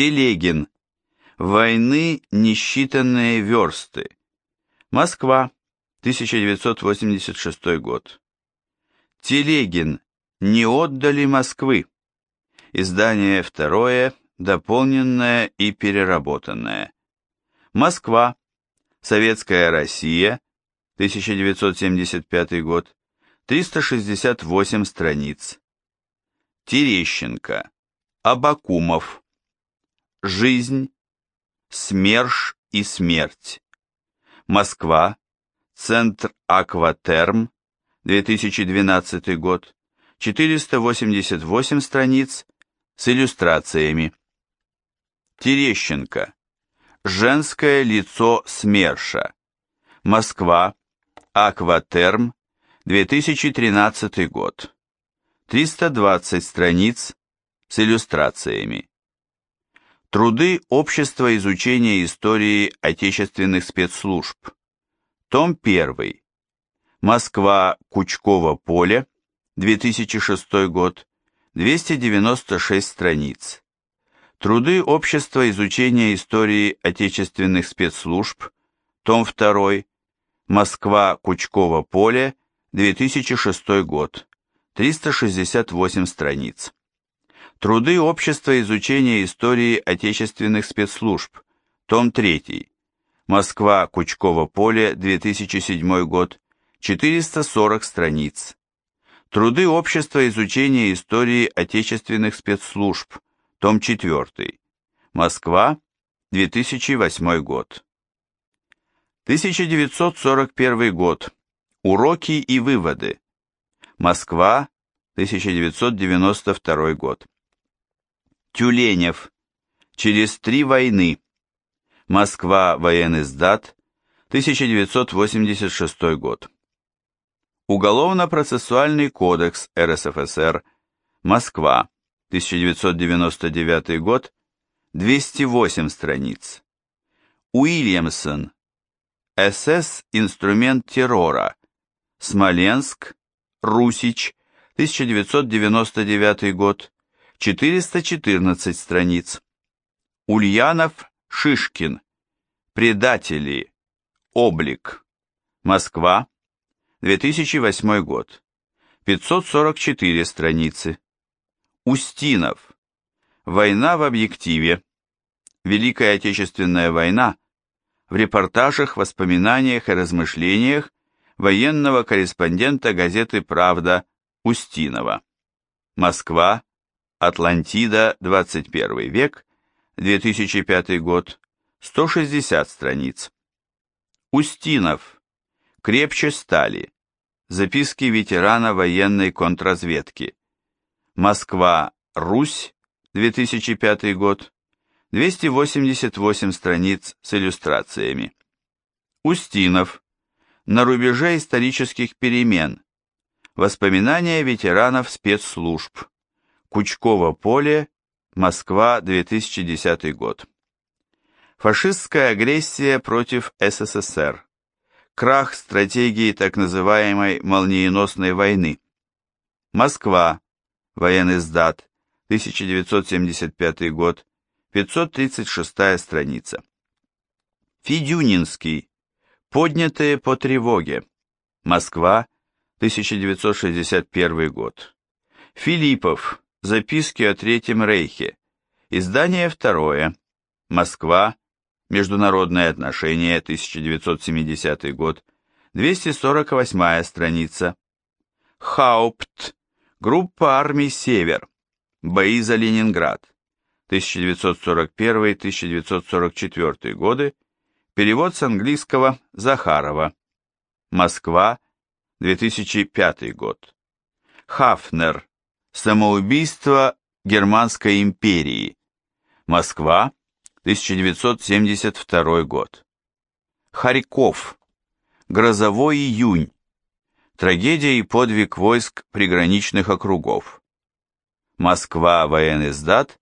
Телегин. Войны несчитанные версты. Москва, 1986 год. Телегин. Не отдали Москвы. Издание второе, дополненное и переработанное. Москва. Советская Россия. 1975 год. 368 страниц. Терещенко. Абакумов. Жизнь. СМЕРШ и смерть. Москва. Центр Акватерм. 2012 год. 488 страниц с иллюстрациями. Терещенко. Женское лицо СМЕРШа. Москва. Акватерм. 2013 год. 320 страниц с иллюстрациями. Труды Общества изучения истории отечественных спецслужб. Том 1. Москва, Кучково поле, 2006 год, 296 страниц. Труды Общества изучения истории отечественных спецслужб, том 2, Москва, Кучково поле, 2006 год, 368 страниц. Труды Общества изучения истории отечественных спецслужб, том 3, Москва, Кучково поле, 2007 год, 440 страниц. Труды Общества изучения истории отечественных спецслужб, том 4, Москва, 2008 год. 1941 год. Уроки и выводы. Москва, 1992 год. Тюленев. Через три войны. Москва, военный сдат, 1986 год. Уголовно-процессуальный кодекс РСФСР. Москва, 1999 год, 208 страниц. Уильямсон. СС «Инструмент террора». Смоленск, Русич, 1999 год, 414 страниц. Ульянов, Шишкин. Предатели. Облик. Москва, 2008 год. 544 страницы. Устинов. Война в объективе. Великая Отечественная война в репортажах, воспоминаниях и размышлениях военного корреспондента газеты «Правда» Устинова. Москва, Атлантида, 21 век, 2005 год, 160 страниц. Устинов. Крепче стали. Записки ветерана военной контрразведки. Москва, Русь, 2005 год, 288 страниц с иллюстрациями. Устинов. На рубеже исторических перемен. Воспоминания ветеранов спецслужб. Кучково поле, Москва, 2010 год. Фашистская агрессия против СССР. Крах стратегии так называемой молниеносной войны. Москва. Военный сдат. 1975 год. 536 страница. Федюнинский. Поднятые по тревоге. Москва, 1961 год. Филиппов. Записки о Третьем Рейхе. Издание второе. Москва. Международные отношения, 1970 год. 248 страница. Хаупт. Группа армий «Север». Бои за Ленинград. 1941-1944 годы, перевод с английского Захарова, Москва, 2005 год. Хафнер, самоубийство Германской империи, Москва, 1972 год. Харьков, грозовой июнь, трагедия и подвиг войск приграничных округов. Москва, военный сдат,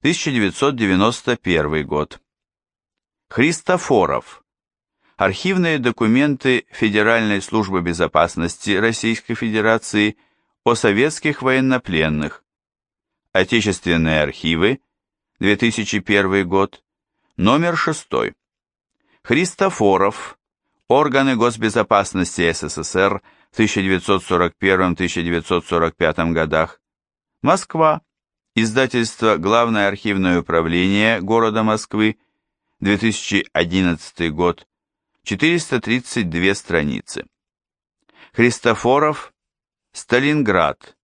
1991 год. Христофоров. Архивные документы Федеральной службы безопасности Российской Федерации о советских военнопленных. Отечественные архивы. 2001 год, номер 6. Христофоров, органы госбезопасности СССР в 1941-1945 годах, Москва, издательство Главное архивное управление города Москвы, 2011 год, 432 страницы. Христофоров, Сталинград,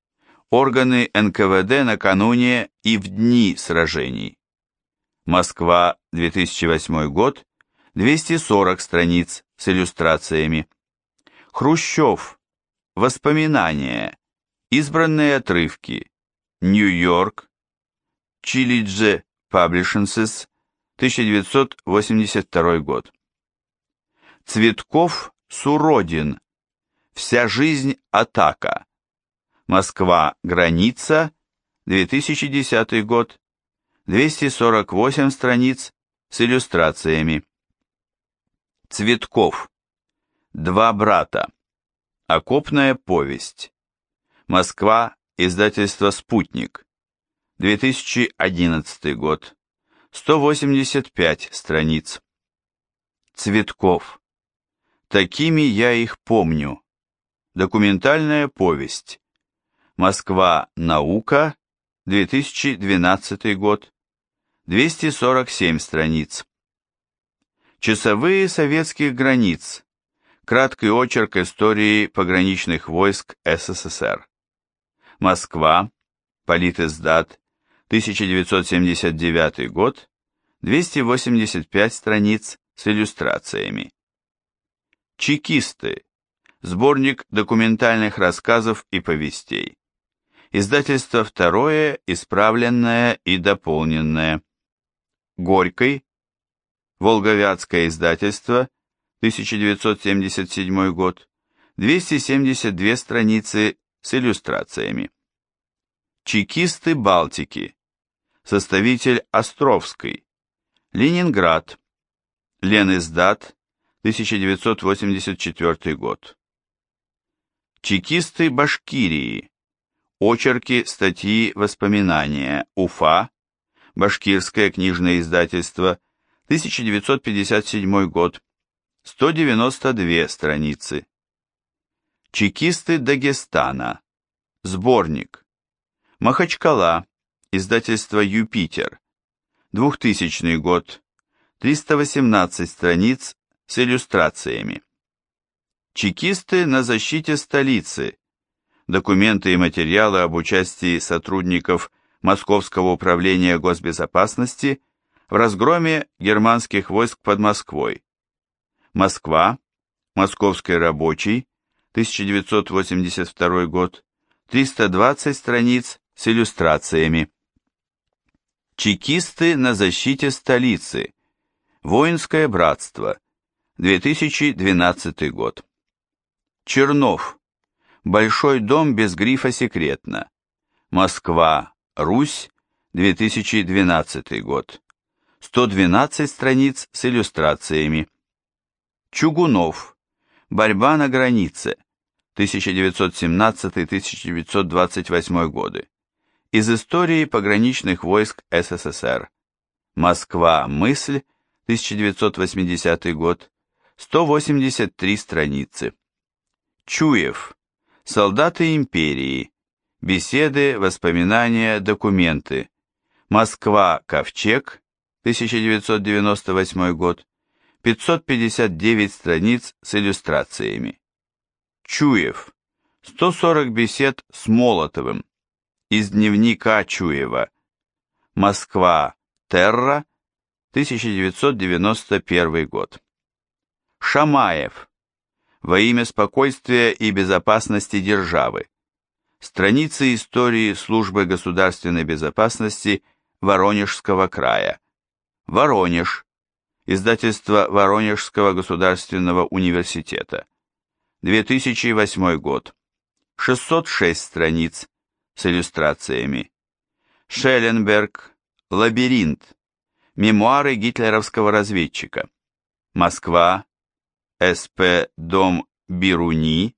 органы НКВД накануне и в дни сражений. Москва, 2008 год, 240 страниц с иллюстрациями. Хрущев, воспоминания, избранные отрывки, Нью-Йорк, Чилидже Publishers, 1982 год. Цветков Суродин, Вся жизнь атака. Москва, граница, 2010 год, 248 страниц с иллюстрациями. Цветков. Два брата. Окопная повесть. Москва, издательство «Спутник». 2011 год. 185 страниц. Цветков. Такими я их помню. Документальная повесть. Москва. Наука. 2012 год. 247 страниц. Часовые советских границ. Краткий очерк истории пограничных войск СССР. Москва. Политиздат. 1979 год. 285 страниц с иллюстрациями. Чекисты. Сборник документальных рассказов и повестей. Издательство второе, исправленное и дополненное. Горький. Волговятское издательство. 1977 год. 272 страницы с иллюстрациями. Чекисты Балтики. Составитель Островской. Ленинград. Лениздат. 1984 год. Чекисты Башкирии. Очерки, статьи, воспоминания. Уфа. Башкирское книжное издательство. 1957 год. 192 страницы. Чекисты Дагестана. Сборник. Махачкала. Издательство «Юпитер». 2000 год. 318 страниц с иллюстрациями. Чекисты на защите столицы. Документы и материалы об участии сотрудников Московского управления госбезопасности в разгроме германских войск под Москвой. Москва. Московский рабочий. 1982 год. 320 страниц с иллюстрациями. Чекисты на защите столицы. Воинское братство. 2012 год. Чернов. Большой дом без грифа «Секретно». Москва. Русь. 2012 год. 112 страниц с иллюстрациями. Чугунов. Борьба на границе. 1917-1928 годы. Из истории пограничных войск СССР. Москва. Мысль. 1980 год. 183 страницы. Чуев. Солдаты империи. Беседы, воспоминания, документы. Москва. Ковчег. 1998 год. 559 страниц с иллюстрациями. Чуев. 140 бесед с Молотовым. Из дневника Чуева. Москва. Терра. 1991 год. Шамаев. Во имя спокойствия и безопасности державы. Страницы истории службы государственной безопасности Воронежского края. Воронеж. Издательство Воронежского государственного университета. 2008 год. 606 страниц с иллюстрациями. Шелленберг. Лабиринт. Мемуары гитлеровского разведчика. Москва. СП Дом Бируни.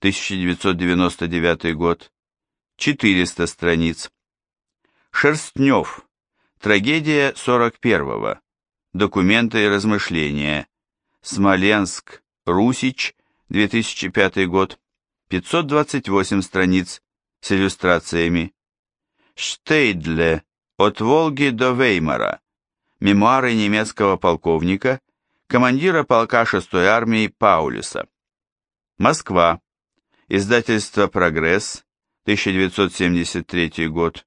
1999 год. 400 страниц. Шерстнев. Трагедия 41-го. Документы и размышления. Смоленск, Русич, 2005 год. 528 страниц с иллюстрациями. Штейдле. От Волги до Веймара. Мемуары немецкого полковника, командира полка 6-й армии Паулюса. Москва. Издательство «Прогресс», 1973 год.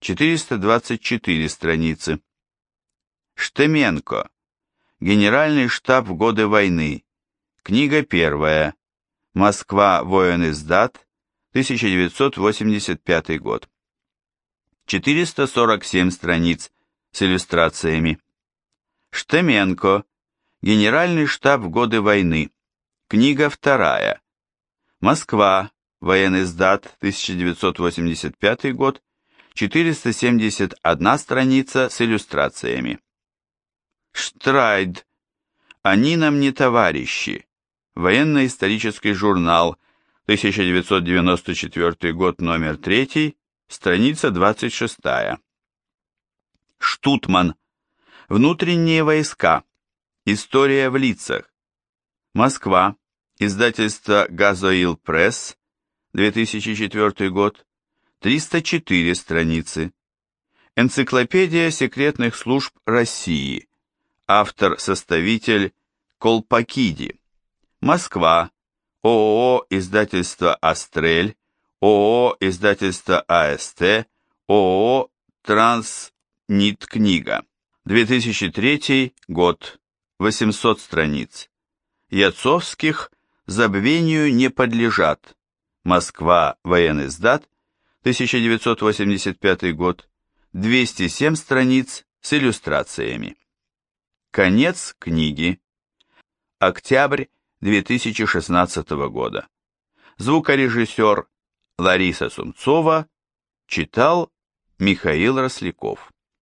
424 страницы. Штеменко. Генеральный штаб в годы войны. Книга первая. Москва. Воин издат. 1985 год. 447 страниц с иллюстрациями. Штеменко. Генеральный штаб в годы войны. Книга вторая. Москва. Военный сдат. 1985 год. 471 страница с иллюстрациями. Штрайд. Они нам не товарищи. Военно-исторический журнал. 1994 год, номер 3, страница 26. Штутман. Внутренние войска. История в лицах. Москва. Издательство «Газоил Пресс», 2004 год, 304 страницы. Энциклопедия секретных служб России. Автор-составитель Колпакиди. Москва. ООО «Издательство Астрель», ООО «Издательство АСТ», ООО «Транснит книга». 2003 год. 800 страниц. Яцовских забвению не подлежат. Москва, военный сдат, 1985 год, 207 страниц с иллюстрациями. Конец книги. Октябрь 2016 года. Звукорежиссер Лариса Сумцова читал Михаил Росляков.